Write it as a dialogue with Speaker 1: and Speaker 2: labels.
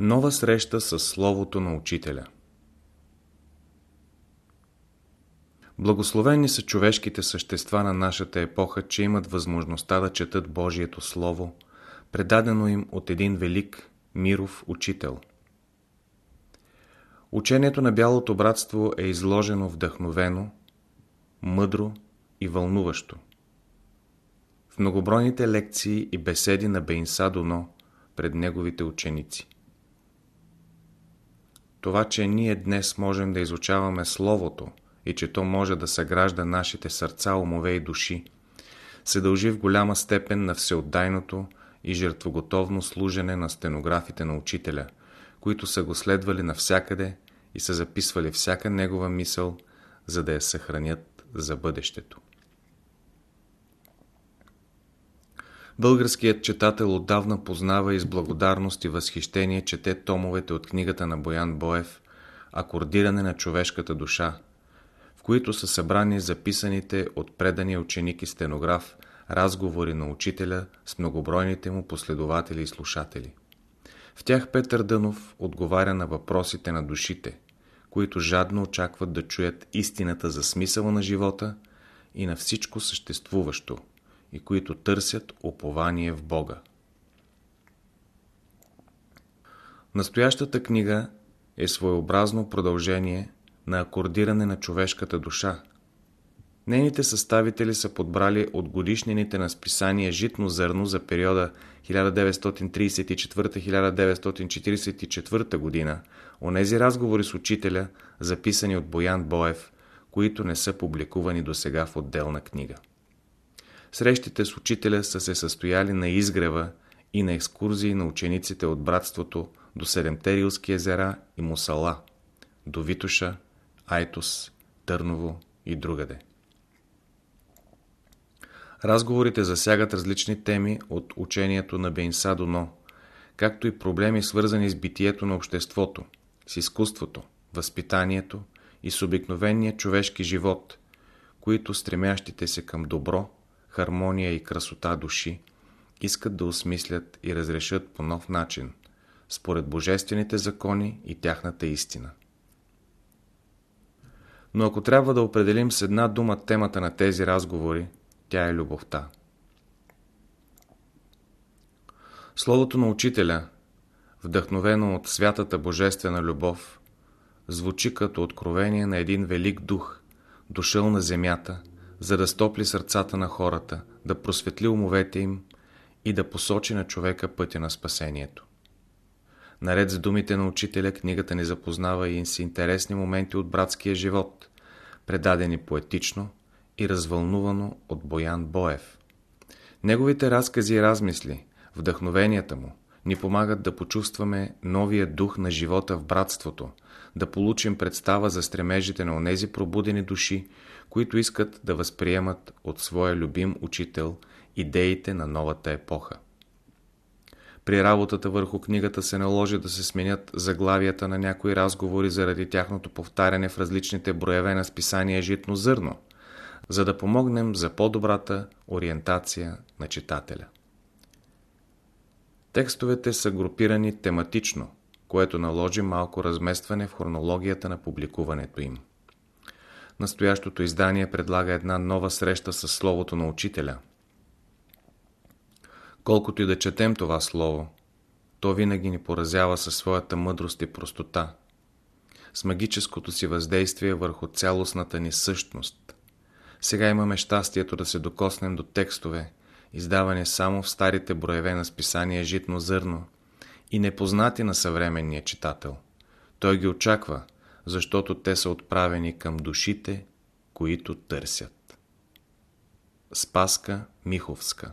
Speaker 1: Нова среща с Словото на Учителя Благословени са човешките същества на нашата епоха, че имат възможността да четат Божието Слово, предадено им от един велик миров учител. Учението на Бялото братство е изложено вдъхновено, мъдро и вълнуващо. В многобройните лекции и беседи на Бейнса Доно пред неговите ученици. Това, че ние днес можем да изучаваме Словото и че то може да съгражда нашите сърца, умове и души, се дължи в голяма степен на всеотдайното и жертвоготовно служене на стенографите на учителя, които са го следвали навсякъде и са записвали всяка негова мисъл, за да я съхранят за бъдещето. Българският читател отдавна познава и с благодарност и възхищение чете томовете от книгата на Боян Боев «Акордиране на човешката душа», в които са събрани записаните от предания ученик и стенограф разговори на учителя с многобройните му последователи и слушатели. В тях Петър Дънов отговаря на въпросите на душите, които жадно очакват да чуят истината за смисъла на живота и на всичко съществуващо – и които търсят упование в Бога. Настоящата книга е своеобразно продължение на акордиране на човешката душа. Нейните съставители са подбрали от годишнините на списание Житно зърно за периода 1934-1944 година, онези разговори с учителя, записани от Боян Боев, които не са публикувани до сега в отделна книга. Срещите с учителя са се състояли на изгрева и на екскурзии на учениците от братството до Седемте Рилски езера и Мусала, до Витуша, Айтос, Търново и другаде. Разговорите засягат различни теми от учението на Бейнса Доно, както и проблеми свързани с битието на обществото, с изкуството, възпитанието и с обикновения човешки живот, които стремящите се към добро хармония и красота души, искат да осмислят и разрешат по нов начин, според божествените закони и тяхната истина. Но ако трябва да определим с една дума темата на тези разговори, тя е любовта. Словото на учителя, вдъхновено от святата божествена любов, звучи като откровение на един велик дух, дошъл на земята – за да стопли сърцата на хората, да просветли умовете им и да посочи на човека пътя на спасението. Наред с думите на учителя, книгата ни запознава и с интересни моменти от братския живот, предадени поетично и развълнувано от Боян Боев. Неговите разкази и размисли, вдъхновенията му, ни помагат да почувстваме новия дух на живота в братството, да получим представа за стремежите на онези пробудени души, които искат да възприемат от своя любим учител идеите на новата епоха. При работата върху книгата се наложи да се сменят заглавията на някои разговори заради тяхното повтаряне в различните броеве на списание Житно зърно, за да помогнем за по-добрата ориентация на читателя. Текстовете са групирани тематично, което наложи малко разместване в хронологията на публикуването им. Настоящото издание предлага една нова среща с Словото на Учителя. Колкото и да четем това Слово, то винаги ни поразява със своята мъдрост и простота, с магическото си въздействие върху цялостната ни същност. Сега имаме щастието да се докоснем до текстове, издавани само в старите броеве на списание Житно зърно и непознати на съвременния читател. Той ги очаква – защото те са отправени към душите, които търсят. Спаска Миховска